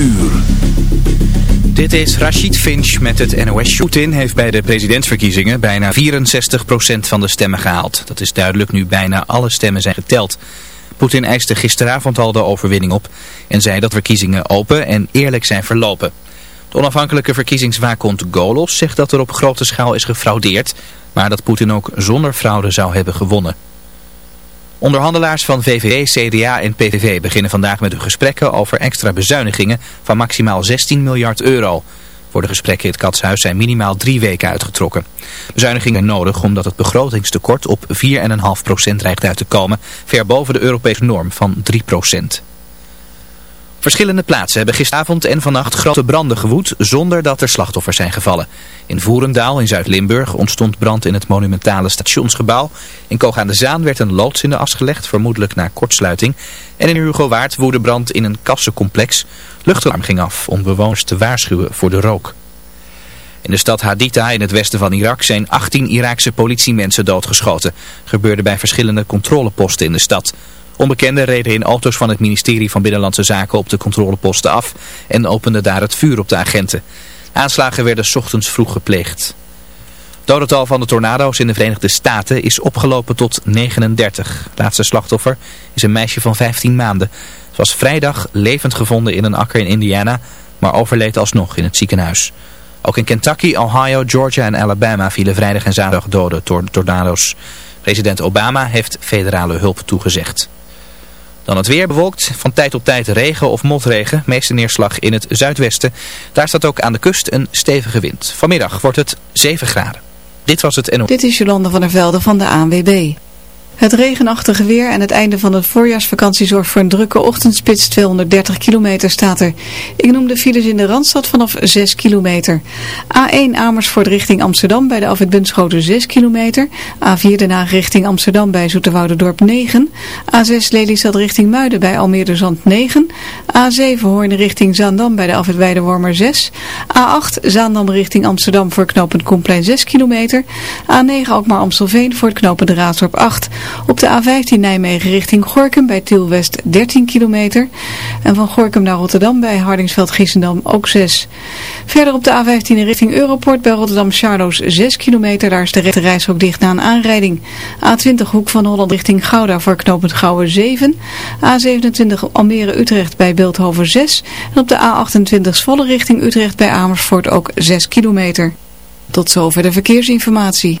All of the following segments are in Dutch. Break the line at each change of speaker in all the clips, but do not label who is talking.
uur.
Dit is Rashid Finch met het NOS. Poetin heeft bij de presidentsverkiezingen bijna 64% van de stemmen gehaald. Dat is duidelijk nu bijna alle stemmen zijn geteld. Poetin eiste gisteravond al de overwinning op en zei dat verkiezingen open en eerlijk zijn verlopen. De onafhankelijke verkiezingswaakhond Golos zegt dat er op grote schaal is gefraudeerd, maar dat Poetin ook zonder fraude zou hebben gewonnen. Onderhandelaars van VVD, CDA en PVV beginnen vandaag met hun gesprekken over extra bezuinigingen van maximaal 16 miljard euro. Voor de gesprekken in het Katshuis zijn minimaal drie weken uitgetrokken. Bezuinigingen nodig omdat het begrotingstekort op 4,5% dreigt uit te komen, ver boven de Europese norm van 3%. Verschillende plaatsen hebben gisteravond en vannacht grote branden gewoed zonder dat er slachtoffers zijn gevallen. In Voerendaal in Zuid-Limburg ontstond brand in het monumentale stationsgebouw. In Koog aan de Zaan werd een loods in de as gelegd, vermoedelijk na kortsluiting. En in Hugo Waard woedde brand in een kassencomplex. Luchtalarm ging af om bewoners te waarschuwen voor de rook. In de stad Haditha in het westen van Irak zijn 18 Iraakse politiemensen doodgeschoten. Gebeurde bij verschillende controleposten in de stad. Onbekenden reden in auto's van het ministerie van Binnenlandse Zaken op de controleposten af en openden daar het vuur op de agenten. Aanslagen werden ochtends vroeg gepleegd. Dodental van de tornado's in de Verenigde Staten is opgelopen tot 39. Het laatste slachtoffer is een meisje van 15 maanden. Ze was vrijdag levend gevonden in een akker in Indiana, maar overleed alsnog in het ziekenhuis. Ook in Kentucky, Ohio, Georgia en Alabama vielen vrijdag en zaterdag doden door tornado's. President Obama heeft federale hulp toegezegd. Dan het weer bewolkt, van tijd tot tijd regen of motregen, meeste neerslag in het zuidwesten. Daar staat ook aan de kust een stevige wind. Vanmiddag wordt het 7 graden. Dit was het NO.
Dit is Jolande van der Velde van de ANWB. Het regenachtige weer en het einde van de voorjaarsvakantie zorgt voor een drukke ochtendspits. 230 kilometer staat er. Ik noem de files in de Randstad vanaf 6 kilometer. A1 Amersfoort richting Amsterdam bij de afwit Bunschoten 6 kilometer. A4 Den Haag richting Amsterdam bij Zoeterwouderdorp 9. A6 Lelystad richting Muiden bij Almere Zand 9. A7 Hoorn richting Zaandam bij de afwit Weidewormer 6. A8 Zaandam richting Amsterdam voor knooppunt Koenplein 6 kilometer. A9 Alkmaar Amstelveen voor het knooppunt Raasdorp 8. Op de A15 Nijmegen richting Gorkum bij Tiel West 13 kilometer. En van Gorkum naar Rotterdam bij Hardingsveld-Giessendam ook 6. Verder op de A15 richting Europort bij Rotterdam Charloes 6 kilometer. Daar is de rechte reis ook dicht na een aanrijding. A20 Hoek van Holland richting Gouda voor knooppunt Gouwen 7. A27 Almere-Utrecht bij Beeldhoven 6. En op de A28 Zwolle richting Utrecht bij Amersfoort ook 6 kilometer. Tot zover de verkeersinformatie.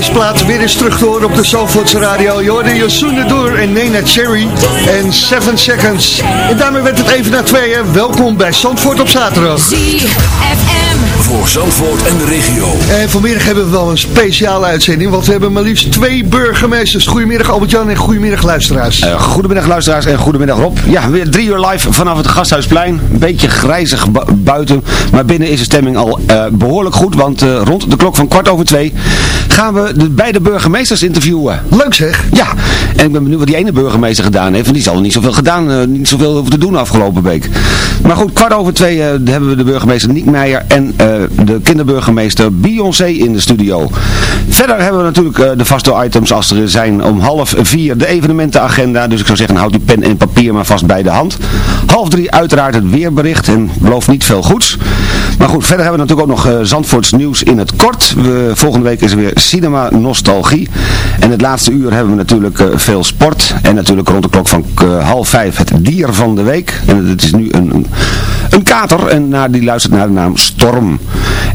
Leuk om deze plaat weer eens terug te horen op de Zalvoortse radio. Je hoorde Yosunde Door en Nena Cherry en 7 Seconds. En daarmee werd het even naar tweeën. Welkom bij Zandvoort op zaterdag.
Voor Zandvoort en de regio.
En vanmiddag hebben we wel een speciale uitzending, want we hebben maar liefst twee burgemeesters. Goedemiddag Albert-Jan en goedemiddag luisteraars.
Eh, goedemiddag luisteraars en goedemiddag Rob. Ja, weer drie uur live vanaf het Gasthuisplein. Een beetje grijzig bu- buiten, maar binnen is de stemming al eh, behoorlijk goed. Want eh, rond de klok van kwart over twee gaan we de beide burgemeesters interviewen.
Leuk zeg.
Ja, en ik ben benieuwd wat die ene burgemeester gedaan heeft. Want die zal niet zoveel gedaan, eh, niet zoveel hoeven te doen afgelopen week. Maar goed, kwart over twee hebben we de burgemeester Niek Meijer en eh, de kinderburgemeester Beyoncé in de studio. Verder hebben we natuurlijk eh, de vaste items als er zijn om half vier de evenementenagenda. Dus ik zou zeggen, houd die pen en papier maar vast bij de hand. Half drie uiteraard het weerbericht en belooft niet veel goeds. Maar goed, verder hebben we natuurlijk ook nog eh, Zandvoorts nieuws in het kort. We, volgende week is er weer Cinema Nostalgie. En het laatste uur hebben we natuurlijk eh, veel sport. En natuurlijk rond de klok van half vijf het dier van de week. En het is nu een, een, kater en naar, die luistert naar de naam Storm.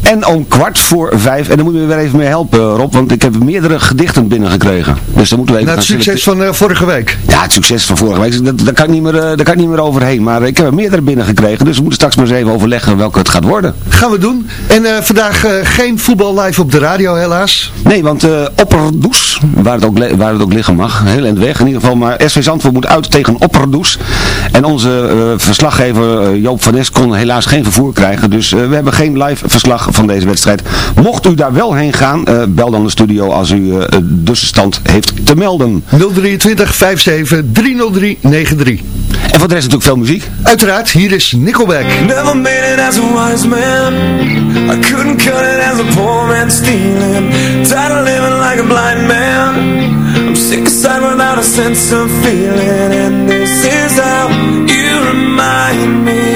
En om kwart voor vijf, en dan moeten we weer even mee helpen Rob, want ik heb meerdere gedichten binnengekregen. Dus dan moeten we even
Na het succes van eh, vorige week.
ja, het succes van vorige week, dat, daar, kan ik niet meer, daar kan ik niet meer overheen. Maar ik heb er meerdere binnengekregen, dus we moeten straks maar eens even overleggen welke het gaat worden.
Gaan we doen. En eh, vandaag geen voetbal live op de radio helaas.
Nee, want Opperdoes, waar het, ook, waar het ook liggen mag, heel eind weg in ieder geval. Maar SV Zandvoort moet uit tegen Opperdoes. En onze verslaggever Joop van Nes kon helaas geen vervoer krijgen. Dus eh, we hebben geen live verslag van deze wedstrijd. Mocht u daar wel heen gaan, eh, bel dan de studio als u eh, de tussenstand heeft te melden.
023 57 303 93.
En voor de rest natuurlijk veel muziek.
Uiteraard, hier is Nickelback.
Never made it as a wise man I couldn't cut it as a poor man stealing Tired of living like a blind man I'm sick aside without a sense of feeling And this is how you remind me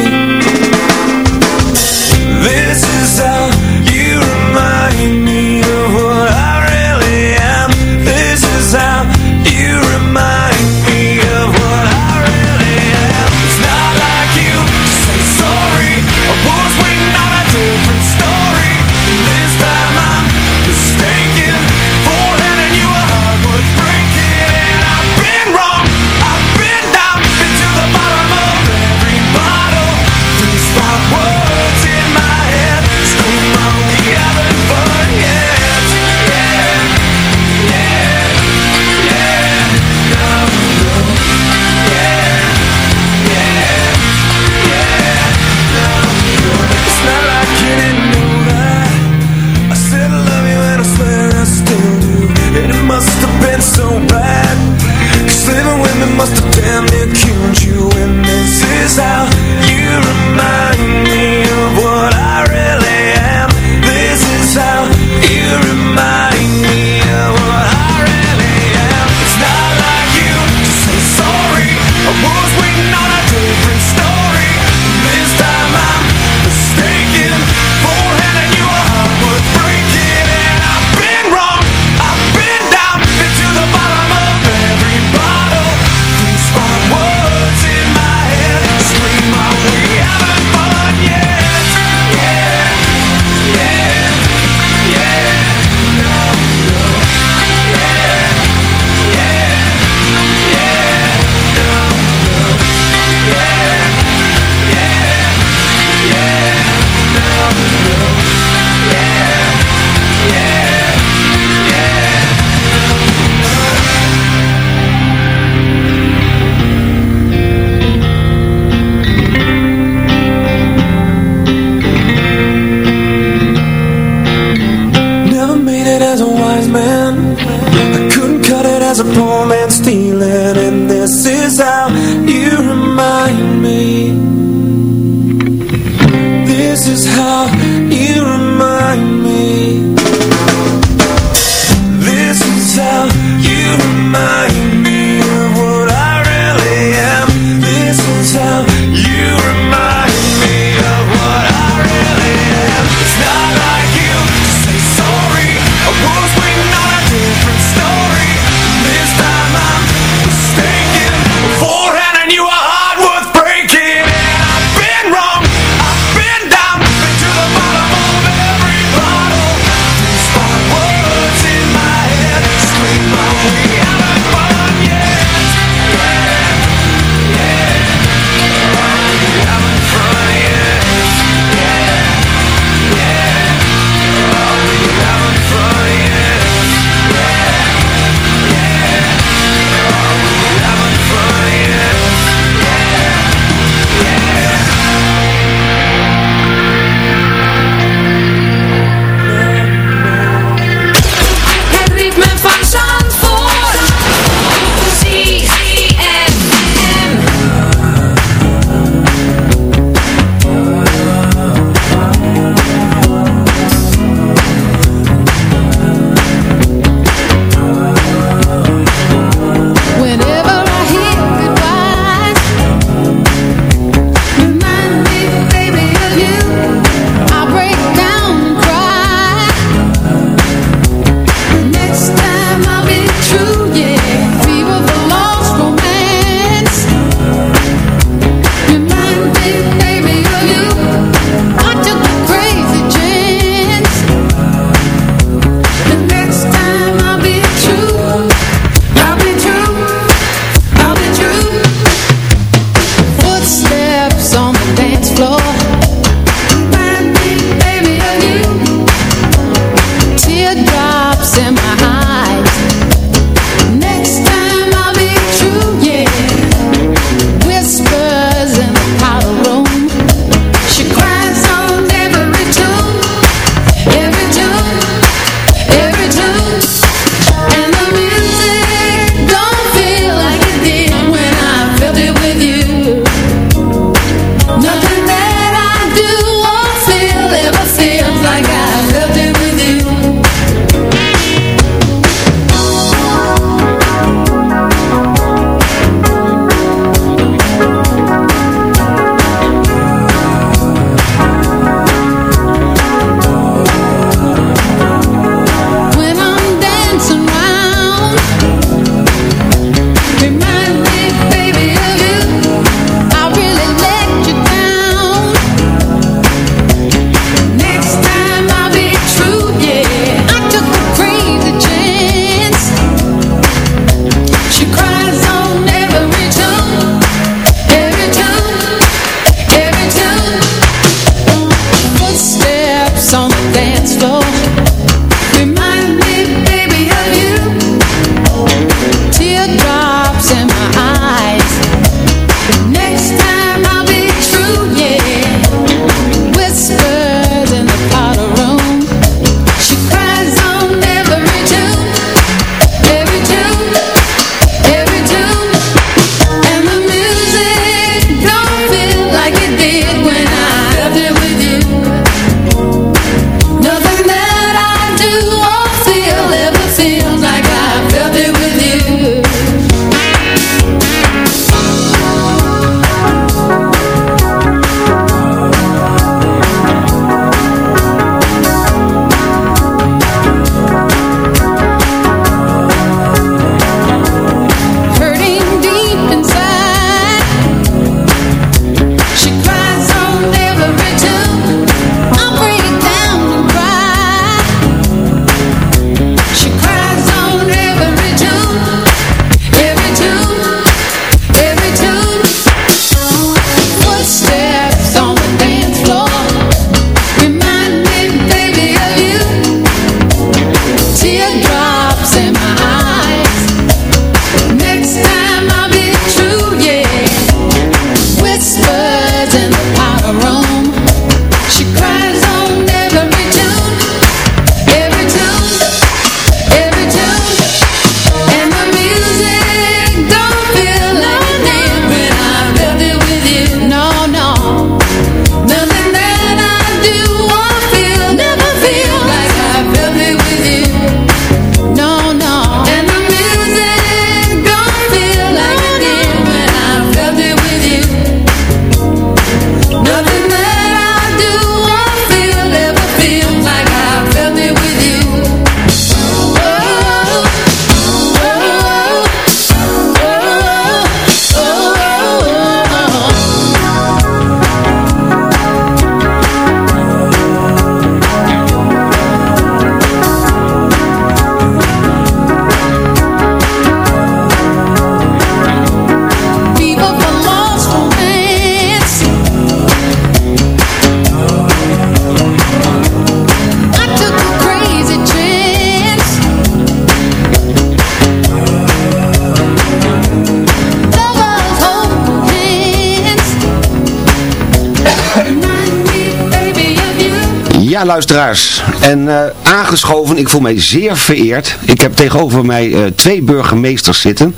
Ja, luisteraars. En eh, aangeschoven, ik voel mij zeer vereerd. Ik heb tegenover mij eh, twee burgemeesters zitten.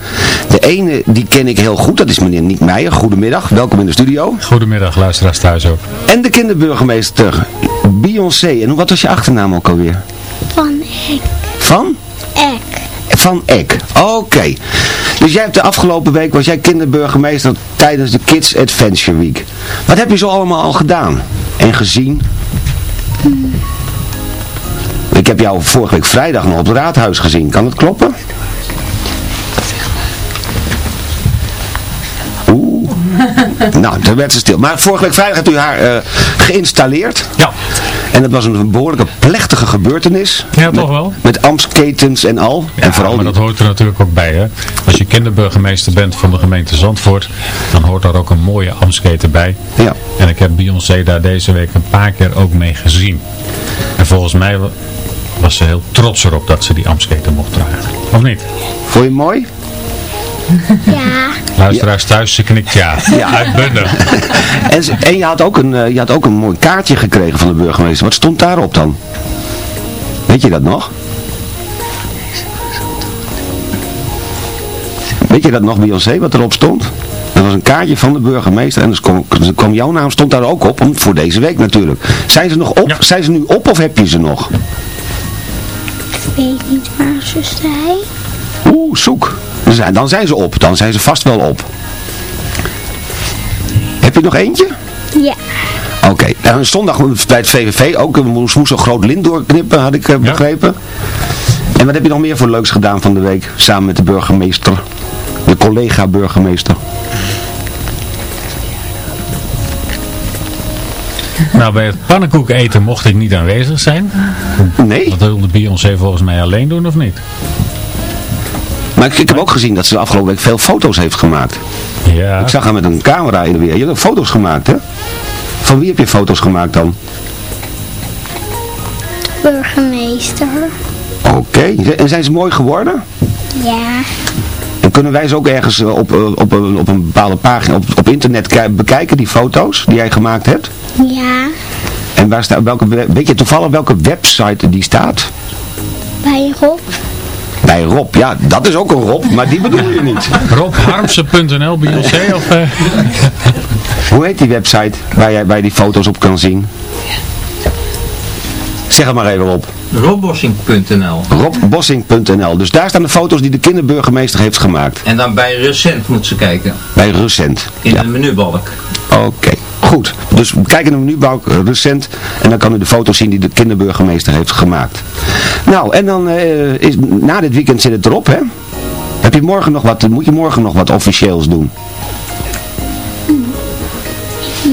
De ene, die ken ik heel goed, dat is meneer Niek Meijer. Goedemiddag, welkom in de studio.
Goedemiddag, luisteraars thuis ook.
En de kinderburgemeester Beyoncé. En wat was je achternaam ook alweer?
Van Ek.
Van?
Ek.
Van Eck. Oké. Dus jij hebt de afgelopen week, was jij kinderburgemeester tijdens de Kids Adventure Week. Wat heb je zo allemaal al gedaan? En gezien? Ik heb jou vorige week vrijdag nog op het raadhuis gezien. Kan het kloppen? Oeh. nou, dan werd ze stil. Maar vorige week vrijdag hebt u haar eh, geïnstalleerd.
Ja.
En dat was een behoorlijke plechtige gebeurtenis.
Ja,
Met-
toch wel.
Met amsketens en al.
Ja,
en vooral
maar
die-
dat hoort er natuurlijk ook bij. Hè? Als je kinderburgemeester bent van de gemeente Zandvoort, dan hoort daar ook een mooie amsketen bij.
Ja.
En ik heb Beyoncé daar deze week een paar keer ook mee gezien. En volgens mij wa- was ze heel trots erop dat ze die amsketen mocht dragen. Of niet?
Vond je het mooi?
Ja.
Luisteraars thuis, ze knikt ja.
Ja.
Uitbundig.
En, en je, had ook een, eh, je had ook een mooi kaartje gekregen van de burgemeester. Wat stond daarop dan? Weet je dat nog? Weet je dat nog, Beyoncé, wat erop stond? Dat was een kaartje van de burgemeester en dus kwam, dus kwam jouw naam stond daar ook op, om, voor deze week natuurlijk. Zijn ze nog op?
Ja.
Zijn ze nu op of heb je ze nog?
Ik weet niet waar ze zijn.
Oeh, zoek. Dan zijn, dan zijn ze op, dan zijn ze vast wel op. Heb je nog eentje?
Ja.
Oké, en zondag bij het VVV ook, we moest moest een groot lint doorknippen, had ik eh, begrepen. En wat heb je nog meer voor leuks gedaan van de week, samen met de burgemeester, de collega burgemeester?
Nou, bij het pannenkoek eten mocht ik niet aanwezig zijn.
Nee,
Dat wilde Beyoncé volgens mij alleen doen, of niet?
Maar ik, ik heb ook gezien dat ze de afgelopen week veel foto's heeft gemaakt.
Ja.
Ik zag haar met een camera in de weer. Je hebt ook foto's gemaakt, hè? Van wie heb je foto's gemaakt dan?
Burgemeester.
Oké, en zijn ze mooi geworden?
Ja.
En kunnen wij ze ook ergens eh, op, eh, op, een- op een bepaalde pagina op, op internet ki- bekijken, die foto's die jij gemaakt hebt?
Ja,
En waar staat, welke, we- weet je toevallig welke website die staat?
bij Rob.
Bij Rob, ja, dat is ook een Rob, maar die bedoel je niet.
Robharmsen.nl, Beyoncé of... eh,
Hoe heet die website waar jij, waar je die foto's op kan zien? Zeg het maar even op.
Robbossing.nl
Robbossing.nl. Dus daar staan de foto's die de kinderburgemeester heeft gemaakt.
En dan bij recent moet ze kijken.
Bij recent.
In de menubalk.
Oké, goed. Dus we kijken naar de menubalk recent en dan kan u de foto's zien die de kinderburgemeester heeft gemaakt. Nou, en dan eh, is, na dit weekend zit het erop, hè? Heb je morgen nog wat, moet je morgen nog wat officieels doen?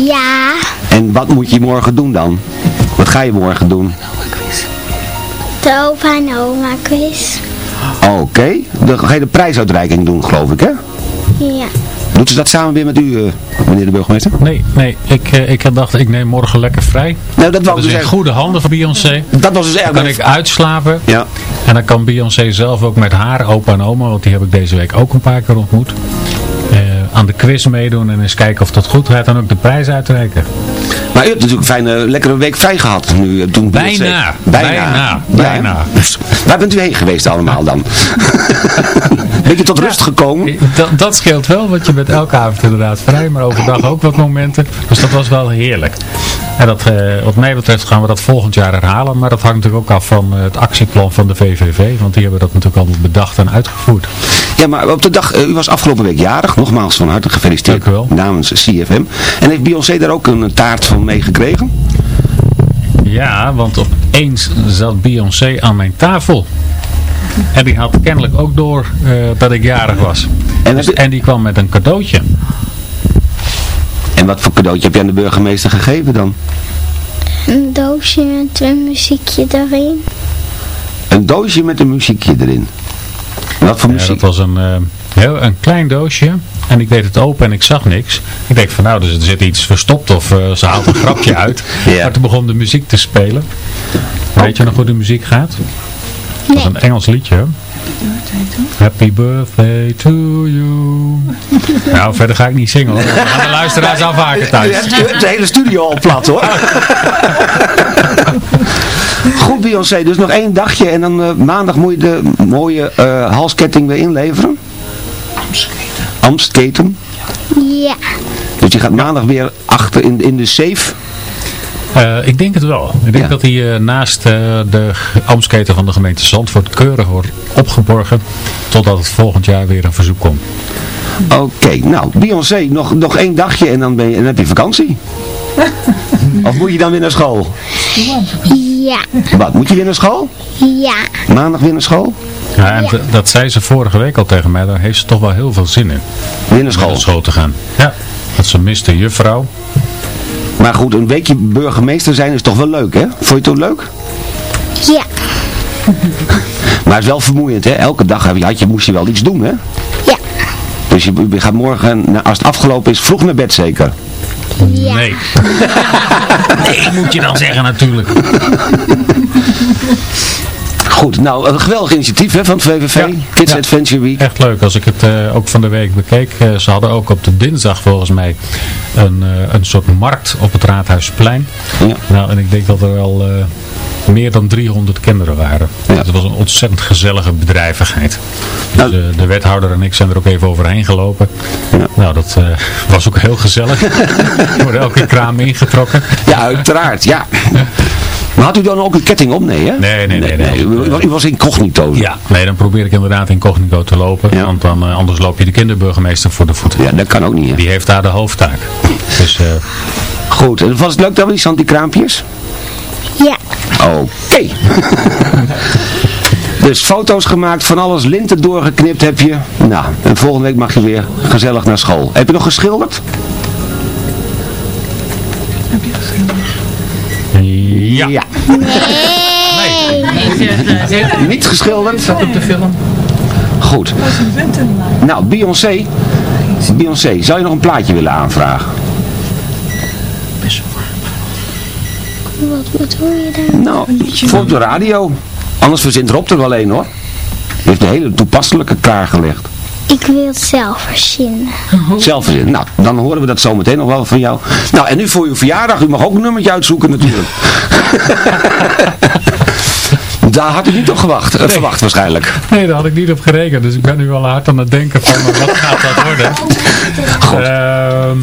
Ja,
En wat moet je morgen doen dan? Wat ga je morgen doen?
de opa en oma quiz.
Oké, dan ga je de prijsuitreiking doen, geloof ik, hè?
Ja.
Doet ze dat samen weer met u, eh, meneer de burgemeester?
Nee, nee, ik, eh, ik had dacht, ik neem morgen lekker vrij.
Nou, dat,
Dat is
dus echt-
goede handen van Beyoncé.
Dat was dus
Dan kan ik uitslapen.
Ja.
En dan kan Beyoncé zelf ook met haar opa en oma, want die heb ik deze week ook een paar keer ontmoet. eh, aan de quiz meedoen en eens kijken of dat goed gaat. En ook de prijs uitreiken.
Maar u hebt natuurlijk een fijne, lekkere week vrij gehad. Nu, eh, toen
Bijna, bijna, bijna.
hè? Dus Waar bent u heen geweest allemaal dan? Beetje tot rust gekomen?
Dat, dat scheelt wel, want je bent elke avond inderdaad vrij, maar overdag ook wat momenten. Dus dat was wel heerlijk. En dat, eh, wat mij betreft gaan we dat volgend jaar herhalen, maar dat hangt natuurlijk ook af van eh, het actieplan van de VVV, want die hebben dat natuurlijk allemaal bedacht en uitgevoerd.
Ja, maar op de dag, eh, u was afgelopen week jarig. Nogmaals van harte gefeliciteerd
Dank u wel.
namens CFM. En heeft Beyoncé daar ook een taart van meegekregen?
Ja, want opeens zat Beyoncé aan mijn tafel. En die had kennelijk ook door dat ik jarig was.
En,
Dus- en die kwam met een cadeautje.
En wat voor cadeautje heb je aan de burgemeester gegeven dan?
Een doosje met een muziekje erin.
Een doosje met een muziekje erin. Wat voor
Ja,
muziek?
dat was een, eh, heel, een klein doosje. En ik deed het open en ik zag niks. Ik denk van nou, dus er zit iets verstopt of eh, ze haalt een grapje uit.
Ja.
Maar toen begon de muziek te spelen. Weet je nog hoe de muziek gaat? Dat is een Engels liedje. Happy birthday to you. Nou, verder ga ik niet zingen hoor. We gaan de luisteraars afhaken
U
thuis.
de hele studio al plat hoor. Goed Beyoncé, dus nog één dagje en dan eh, maandag moet je de mooie eh, halsketting weer inleveren. Amstketen. Amstketen.
Ja.
Dus die gaat maandag weer achter in, in de safe.
Eh, ik denk het wel. Ik denk
Ja.
dat hij eh, naast eh, de Amsketen van de gemeente Zandvoort keurig wordt opgeborgen. Totdat het volgend jaar weer een verzoek komt.
Oké, nou Beyoncé, nog, nog één dagje en dan, ben je, en dan heb je vakantie. of moet je dan weer naar school?
Ja.
Wat, moet je weer naar school?
Ja.
Maandag weer naar school?
Ja, en dat zei ze vorige week al tegen mij. Daar heeft ze toch wel heel veel zin in.
Weer naar
Om
school.
naar school te gaan. Ja. Dat ze miste juffrouw.
Maar goed, een weekje burgemeester zijn is toch wel leuk hè? Vond je het ook leuk?
Ja.
Maar het is wel vermoeiend hè? Elke dag heb je, had je, moest je wel iets doen hè?
Ja.
Dus je, je gaat morgen, als het afgelopen is, vroeg naar bed zeker.
Ja.
Nee. nee, moet je dan zeggen natuurlijk.
Goed, nou een geweldig initiatief hè, van het VVV,
Ja.
Kids
Ja.
Adventure Week.
Echt leuk. Als ik het eh, ook van de week bekeek. eh, ze hadden ook op de dinsdag volgens mij een, eh, een soort markt op het Raadhuisplein.
Ja.
Nou, en ik denk dat er wel eh, meer dan 300 kinderen waren.
Ja.
Dus het was een ontzettend gezellige bedrijvigheid. Dus
Nou-
eh, de wethouder en ik zijn er ook even overheen gelopen.
Ja.
Nou, dat eh, was ook heel gezellig. Er worden elke kraam ingetrokken.
Ja, uiteraard, ja. Maar had u dan ook een ketting op? Nee, hè?
Nee, nee, nee. nee.
U, was- u was incognito.
Ja, nee, dan probeer ik inderdaad incognito te lopen.
Ja.
Want dan, eh, anders loop je de kinderburgemeester voor de voeten.
Ja, dat kan ook niet, hè?
Die heeft daar de hoofdtaak. Dus eh,
Goed, en was het leuk dan die Santi-kraampjes?
Ja.
Oké. dus foto's gemaakt, van alles, linten doorgeknipt heb je. Nou, en volgende week mag je weer gezellig naar school. Heb je nog geschilderd?
Ja.
Ja.
Nee.
Niet geschilderd? Dat op de film. Goed. Nou, Beyoncé. Beyoncé, zou je nog een plaatje willen aanvragen?
Wat bedoel je daar?
Nou, voor op de radio. Anders verzint Rob er wel een hoor. Die heeft een hele toepasselijke klaargelegd.
Ik wil het zelf verzinnen.
Zelf verzinnen. Nou, dan horen we dat zo meteen nog wel van jou. Nou, en nu voor uw verjaardag. U mag ook een nummertje uitzoeken natuurlijk. Daar had u niet op gewacht, eh, verwacht waarschijnlijk.
Nee, daar had ik niet op gerekend. Dus ik ben nu al hard aan het denken van eh, wat gaat dat worden. Ehm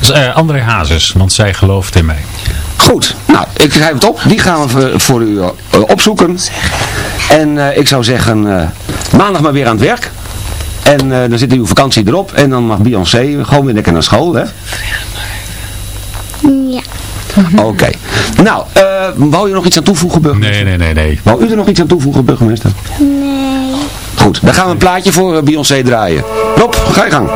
dus, eh, André Hazes, want zij gelooft in mij.
Goed, nou, ik schrijf het op. Die gaan we voor- u opzoeken. En eh, ik zou zeggen, eh, maandag maar weer aan het werk. En eh, dan zit uw vakantie erop. En dan mag Beyoncé gewoon weer lekker naar school, hè?
Ja.
Oké. Nou, eh, wou je nog iets aan toevoegen, burgemeester?
Nee, nee, nee, nee.
Wou u er nog iets aan toevoegen, burgemeester?
Nee.
Goed, dan gaan we een plaatje voor eh, Beyoncé draaien. Rob, ga je gang.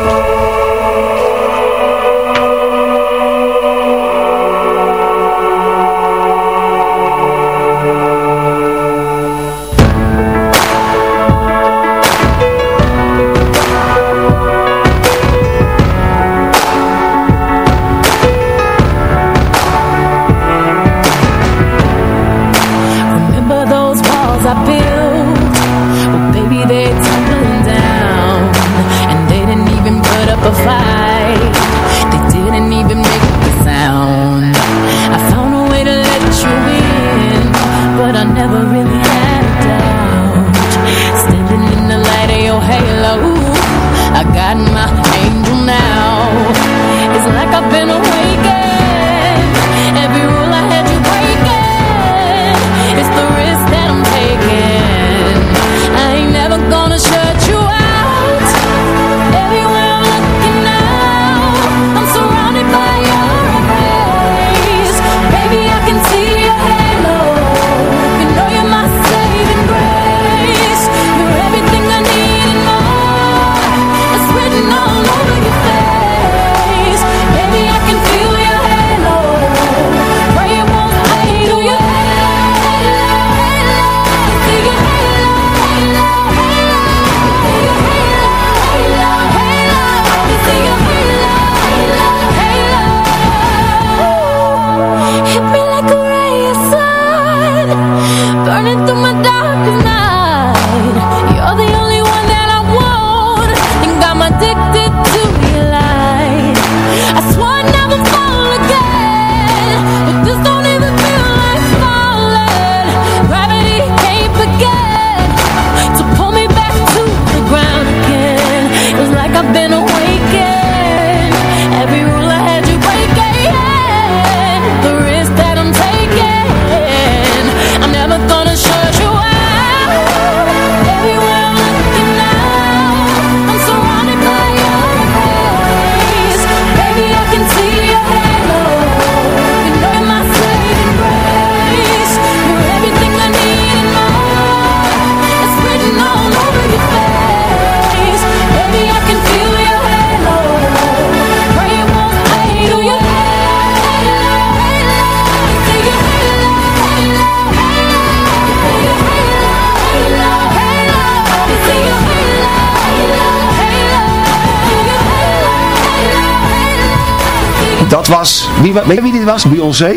Wie, weet je wie dit was? Beyoncé?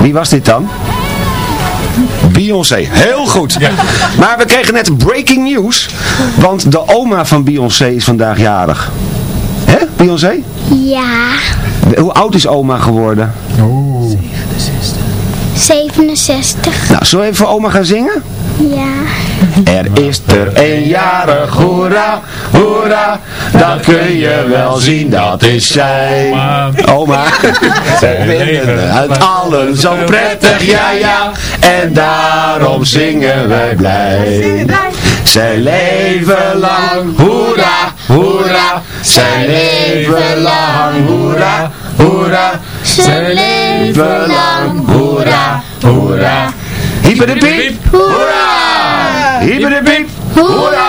Wie was dit dan? Beyoncé, heel goed. Maar we kregen net breaking news, want de oma van Beyoncé is vandaag jarig. Hè, Beyoncé?
Ja.
Hoe oud is oma geworden?
67.
Nou, zullen we even voor oma gaan zingen?
Ja.
Er is er een jarig, hoera, hoera, dat kun je wel zien, dat is zij. Oma, zij vinden het allen zo prettig, ja ja, en daarom zingen wij blij. Zij leven lang, hoera, hoera, zij leven lang, hoera, hoera, zij leven lang, hoera, hoera. Hyper de piep, hoera! Hyper de piep, hoera!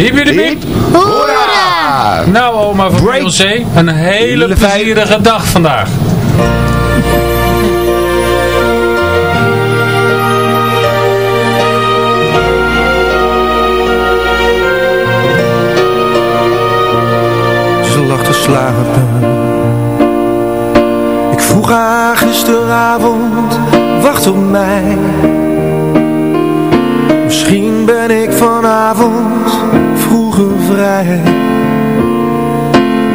Hyper de piep,
hoera!
Nou oma van Beyoncé, een hele plezierige dag vandaag.
Ze lag te slapen. Ik vroeg haar gisteravond, wacht op mij. Misschien ben ik vanavond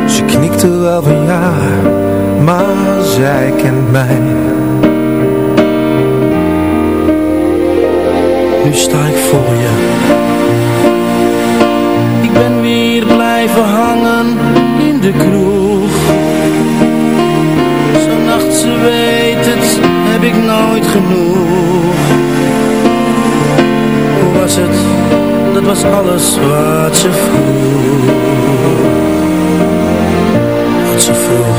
Ze knikte wel van ja, maar zij kent mij. Nu sta ik voor je. Ik ben weer blijven hangen in de kroeg. Zo'n nacht, ze weet het, heb ik nooit genoeg. Dat was alles wat ze vroeg. Wat ze vroeg.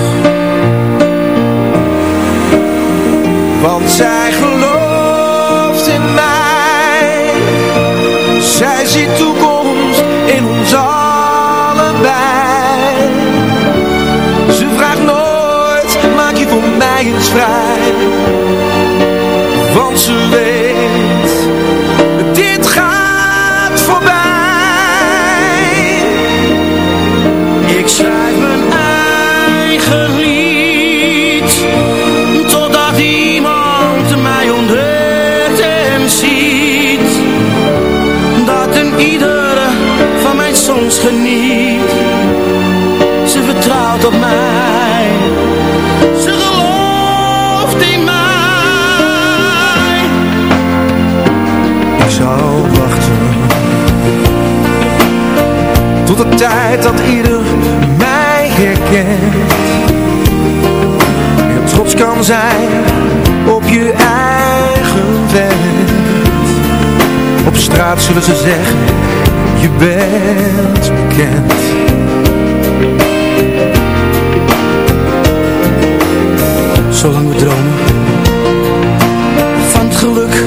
Want zij gelooft in mij. Zij ziet toekomst in ons allebei. Ze vraagt nooit, maak je voor mij eens vrij. Want ze weet, geniet. Ze vertrouwt op mij, ze gelooft in mij. Ik zou wachten tot de tijd dat ieder mij herkent. En trots kan zijn op je eigen vent. Op straat zullen ze zeggen, je bent bekend. Zolang we dromen van het geluk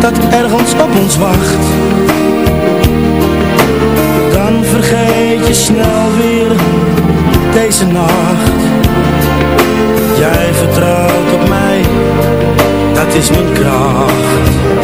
dat ergens op ons wacht Dan vergeet je snel weer deze nacht Jij vertrouwt op mij, dat is mijn kracht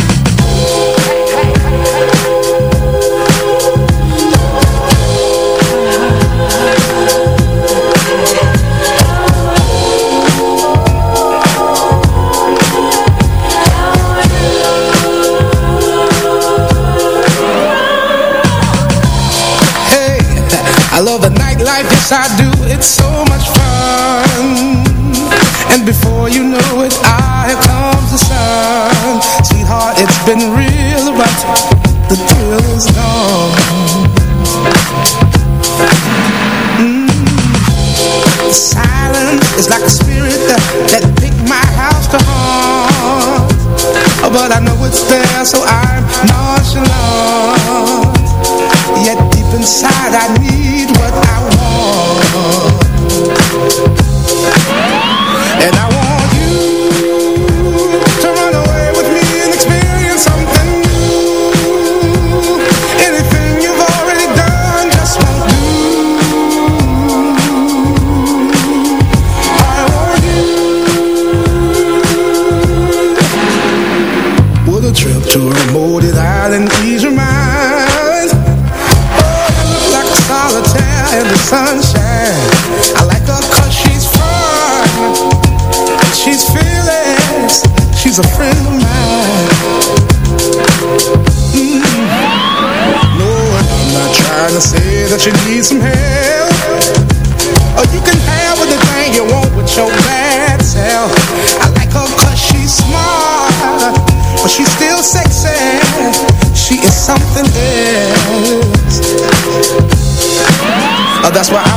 That's why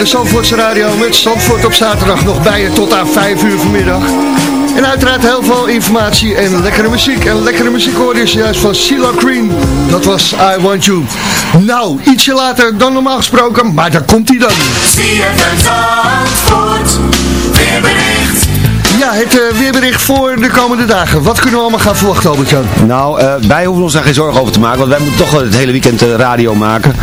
de Zandvoortse Radio met Zandvoort op zaterdag nog bij je tot aan 5 uur vanmiddag. En uiteraard heel veel informatie en lekkere muziek. En lekkere muziek hoorde je juist van CeeLo Green. Dat was I Want You. Nou, ietsje later dan normaal gesproken, maar daar komt hij dan.
Weerbericht.
Ja, het eh, weerbericht voor de komende dagen. Wat kunnen we allemaal gaan verwachten, Albert-Jan?
Nou, eh, wij hoeven ons daar geen zorgen over te maken, want wij moeten toch het hele weekend eh, radio maken.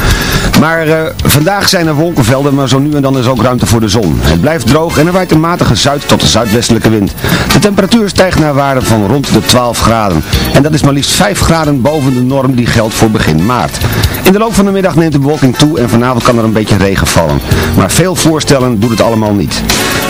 Maar eh, vandaag zijn er wolkenvelden, maar zo nu en dan is ook ruimte voor de zon. Het blijft droog en er waait een matige zuid- tot zuidwestelijke wind. De temperatuur stijgt naar waarde van rond de 12 graden. En dat is maar liefst 5 graden boven de norm die geldt voor begin maart. In de loop van de middag neemt de bewolking toe en vanavond kan er een beetje regen vallen. Maar veel voorstellen doet het allemaal niet.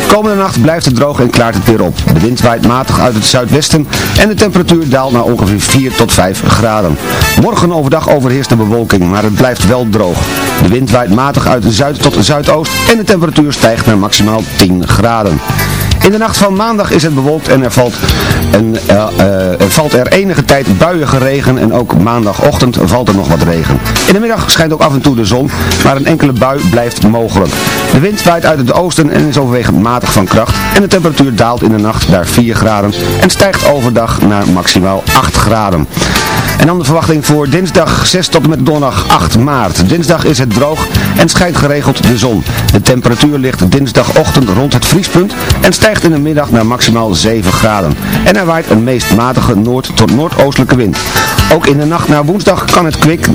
Komende nacht blijft het droog en klaart het weer op. De wind waait matig uit het zuidwesten en de temperatuur daalt naar ongeveer 4 tot 5 graden. Morgen overdag overheerst de bewolking, maar het blijft wel droog. De wind waait matig uit het zuid tot zuidoost en de temperatuur stijgt naar maximaal 10 graden. In de nacht van maandag is het bewolkt en er valt, en, eh, eh, er valt er enige tijd buiige regen en ook maandagochtend valt er nog wat regen. In de middag schijnt ook af en toe de zon, maar een enkele bui blijft mogelijk. De wind waait uit het oosten en is overwegend matig van kracht en de temperatuur daalt in de nacht naar 4 graden en stijgt overdag naar maximaal 8 graden. En dan de verwachting voor dinsdag 6 tot en met donderdag 8 maart. Dinsdag is het droog en schijnt geregeld de zon. De temperatuur ligt dinsdagochtend rond het vriespunt en stijgt in de middag naar maximaal 7 graden. En er waait een meest matige noord- tot noordoostelijke wind. Ook in de nacht naar woensdag kan het kwik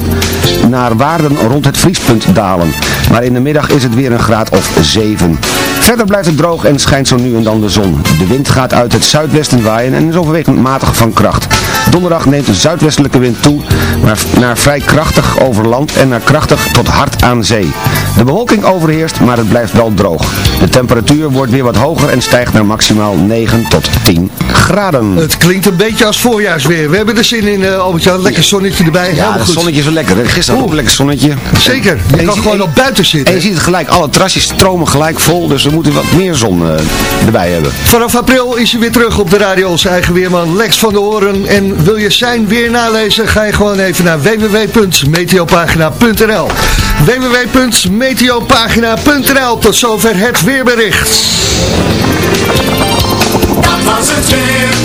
naar waarden rond het vriespunt dalen. Maar in de middag is het weer een graad of 7. Verder blijft het droog en schijnt zo nu en dan de zon. De wind gaat uit het zuidwesten waaien en is overwegend matig van kracht. Donderdag neemt de zuidwestelijke wind toe, maar naar vrij krachtig over land en naar krachtig tot hard aan zee. De bewolking overheerst, maar het blijft wel droog. De temperatuur wordt weer wat hoger en stijgt naar maximaal 9 tot 10 graden.
Het klinkt een beetje als voorjaarsweer. We hebben er zin in, uh, Albert-Jan. Lekker zonnetje erbij.
Ja, het zonnetje is wel lekker. hè. Gisteren ook een lekker zonnetje.
Zeker. Je
En
kan gewoon op buiten zitten.
En je ziet het gelijk, alle terrasjes stromen gelijk vol, dus we moeten wat meer zon eh, erbij hebben.
Vanaf april is hij weer terug op de radio, onze eigen weerman Lex van de Horen. En wil je zijn weer nalezen, ga je gewoon even naar www.meteopagina.nl www.meteopagina.nl Tot zover het weerbericht.
Dat was het weer.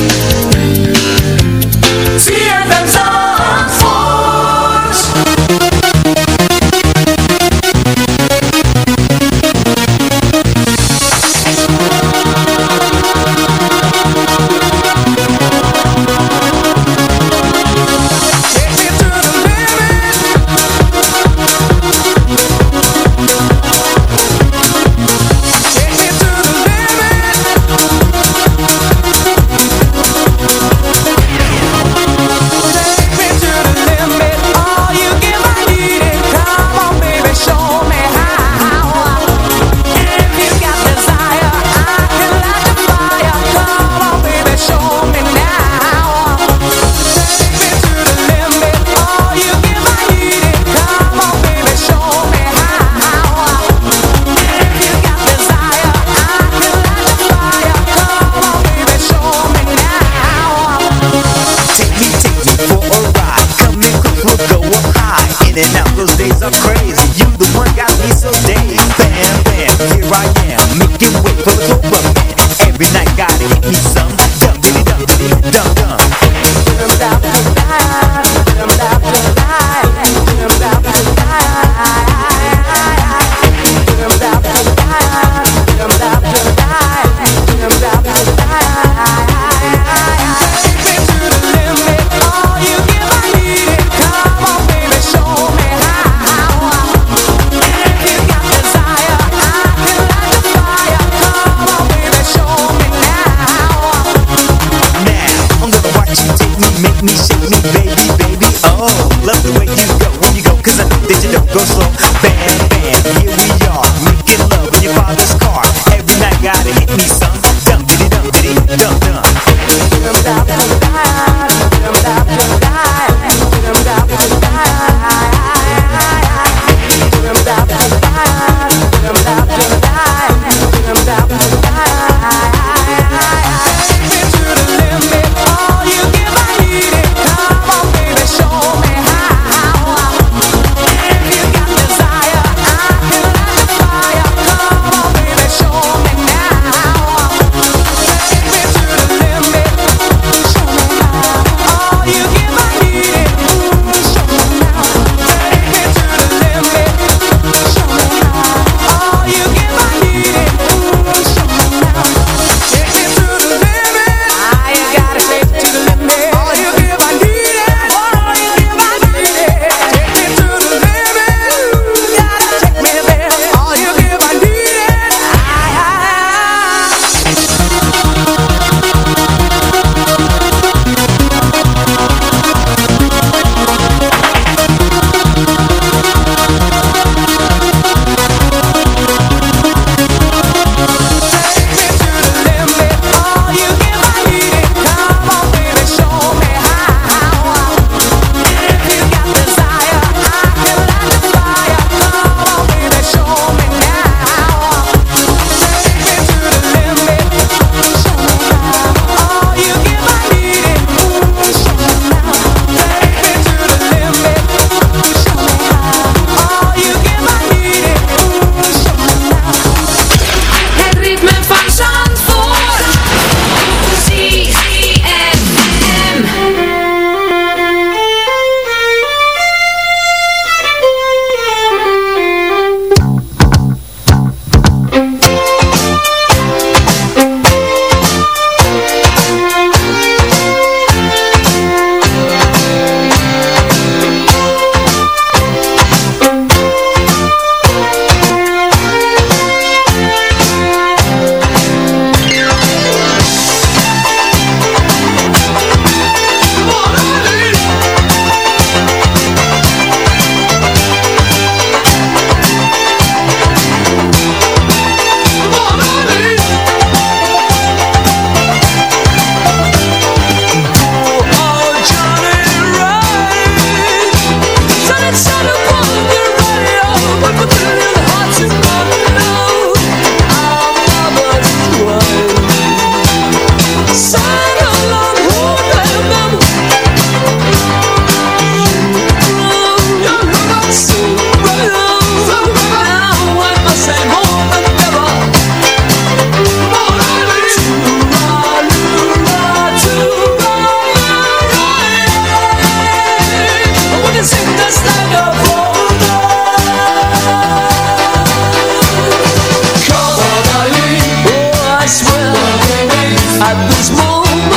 At this moment,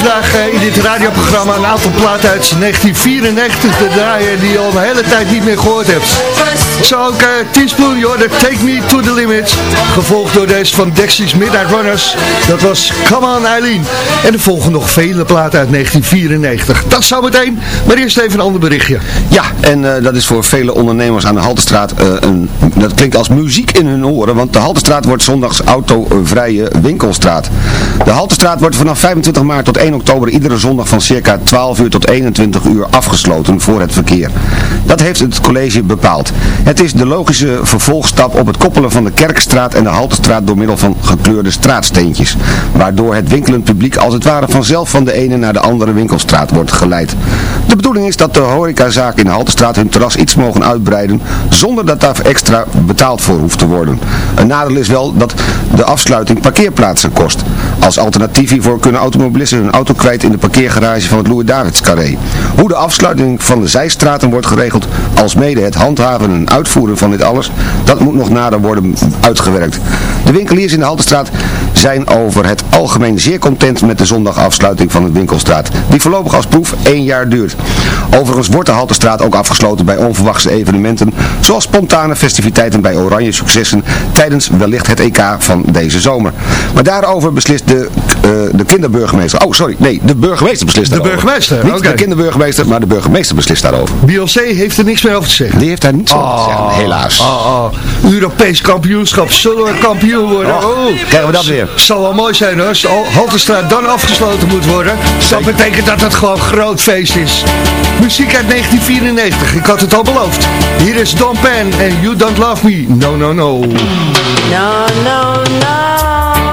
vandaag eh, in dit radioprogramma een aantal platen uit 1994 te draaien die je al een hele tijd niet meer gehoord hebt. Zo ook uh, je hoorde Take Me To The Limit. Gevolgd door deze van Dexys Midnight Runners. Dat was Come On Eileen. En er volgen nog vele platen uit 1994. Dat zou meteen, maar eerst even een ander berichtje.
Ja, en eh, dat is voor vele ondernemers aan de Haltestraat, eh, een, dat klinkt als muziek in hun oren, want de Haltestraat wordt zondags autovrije winkelstraat. De Haltestraat wordt vanaf 25 maart tot 1 oktober iedere zondag van circa 12 uur tot 21 uur afgesloten voor het verkeer. Dat heeft het college bepaald. Het is de logische vervolgstap op het koppelen van de Kerkstraat en de Haltestraat door middel van gekleurde straatsteentjes, waardoor het winkelend publiek als het ware vanzelf van de ene naar de andere winkelstraat wordt geleid. De bedoeling is dat de horecazaken in de Haltestraat hun terras iets mogen uitbreiden zonder dat daar extra betaald voor hoeft te worden. Een nadeel is wel dat de afsluiting parkeerplaatsen kost. Als alternatief hiervoor kunnen automobilisten hun auto kwijt in de parkeergarage van het Louis-Davids carré. Hoe de afsluiting van de zijstraten wordt geregeld, als mede het handhaven en uitvoeren van dit alles, dat moet nog nader worden uitgewerkt. De winkeliers in de Haltestraat zijn over het algemeen zeer content met de zondagafsluiting van de winkelstraat, die voorlopig als proef één jaar duurt. Overigens wordt de Haltestraat ook afgesloten bij onverwachte evenementen, zoals spontane festiviteiten bij Oranje Successen tijdens wellicht het EK van deze zomer. Maar daarover beslist de, eh, de kinderburgemeester, oh sorry, nee, de burgemeester beslist
De
daarover.
burgemeester,
Niet de kinderburgemeester, maar de burgemeester beslist daarover.
Beyoncé heeft er niks meer over te zeggen.
Die heeft daar niets over zeggen, helaas.
Oh, oh. Europees kampioenschap. Zullen we kampioen worden? Oh,
krijgen we dat weer.
Zal wel mooi zijn hoor. Als Haltestraat dan afgesloten moet worden. Dat betekent dat het gewoon groot feest is. Muziek uit 1994. Ik had het al beloofd. Hier is Don Pan en You Don't Love Me. No, no, no.
No, no, no.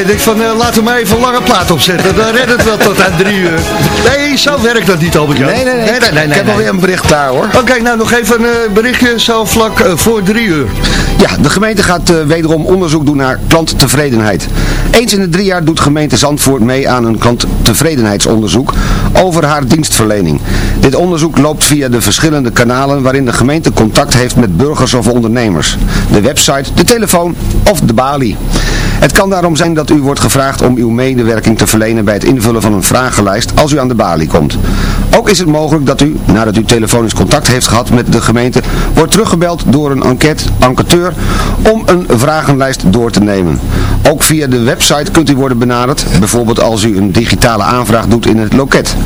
Jij denkt van, uh, laten we maar even een lange plaat opzetten. Dan redt het wel tot aan drie uur. Nee, zo werkt dat niet, Albert
Nee, nee, nee.
nee, nee, nee,
Ik heb alweer een bericht klaar hoor.
Oké, nou nog even een uh, berichtje zo vlak uh, voor drie uur.
Ja, de gemeente gaat uh, wederom onderzoek doen naar klanttevredenheid. Eens in de drie jaar doet gemeente Zandvoort mee aan een klanttevredenheidsonderzoek over haar dienstverlening. Dit onderzoek loopt via de verschillende kanalen waarin de gemeente contact heeft met burgers of ondernemers. De website, de telefoon of de balie. Het kan daarom zijn dat u wordt gevraagd om uw medewerking te verlenen bij het invullen van een vragenlijst als u aan de balie komt. Ook is het mogelijk dat u, nadat u telefonisch contact heeft gehad met de gemeente, wordt teruggebeld door een enquête, enquêteur om een vragenlijst door te nemen. Ook via de website kunt u worden benaderd, bijvoorbeeld als u een digitale aanvraag doet in het loket.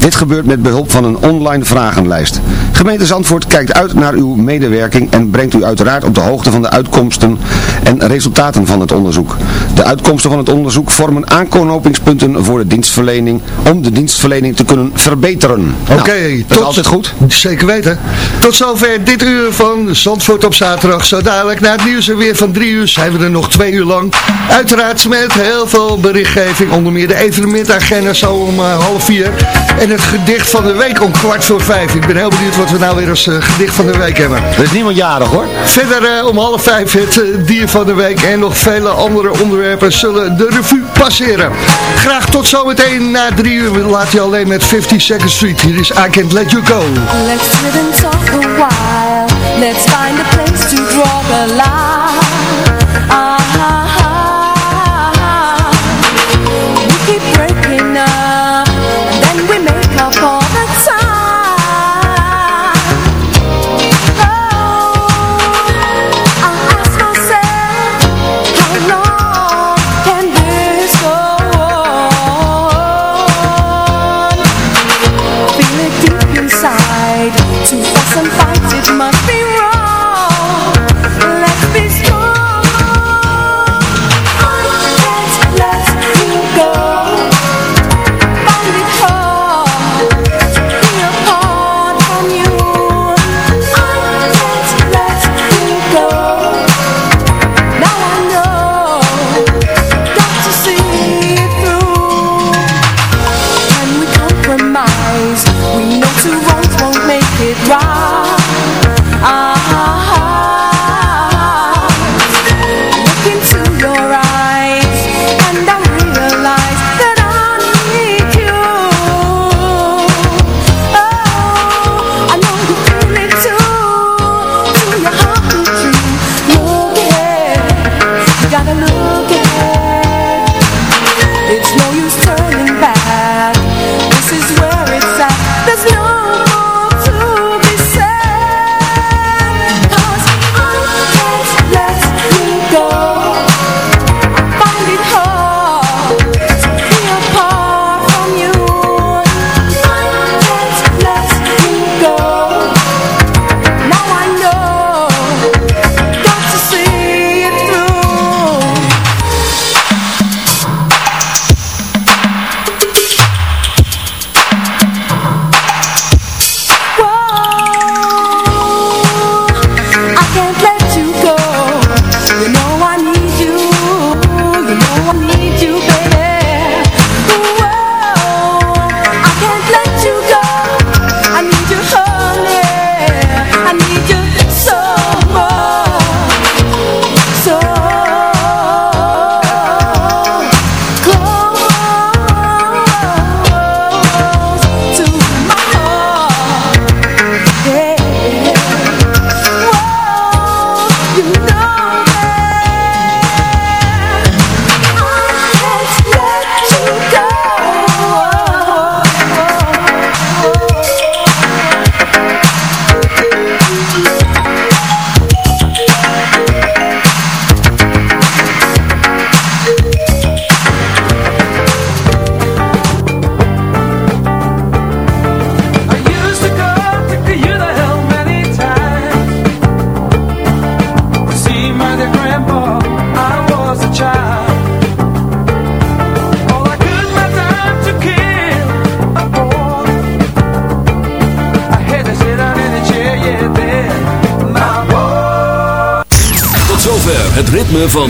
Dit gebeurt met behulp van een online vragenlijst. Gemeente Zandvoort kijkt uit naar uw medewerking en brengt u uiteraard op de hoogte van de uitkomsten en resultaten van het onderzoek. De uitkomsten van het onderzoek vormen aanknopingspunten voor de dienstverlening om de dienstverlening te kunnen verbeteren.
Oké, okay,
nou, dat is altijd goed.
Zeker weten. Tot zover dit uur van Zandvoort op zaterdag. Zo dadelijk na het nieuws en weer van drie uur zijn we er nog twee uur lang. Uiteraard met heel veel berichtgeving, onder meer de evenementagenda zo om uh, half vier. En het gedicht van de week om kwart voor vijf. Ik ben heel benieuwd wat we nou weer als uh, gedicht van de week hebben.
Er is niemand jarig hoor.
Verder uh, om half vijf het dier van de week en nog vele andere onderwerpen zullen de revue passeren. Graag tot zometeen na drie uur. We laten je alleen met 50 Second Street. Hier is I Can't Let You Go.
Let's sit and talk a while. Let's find a place to draw the line.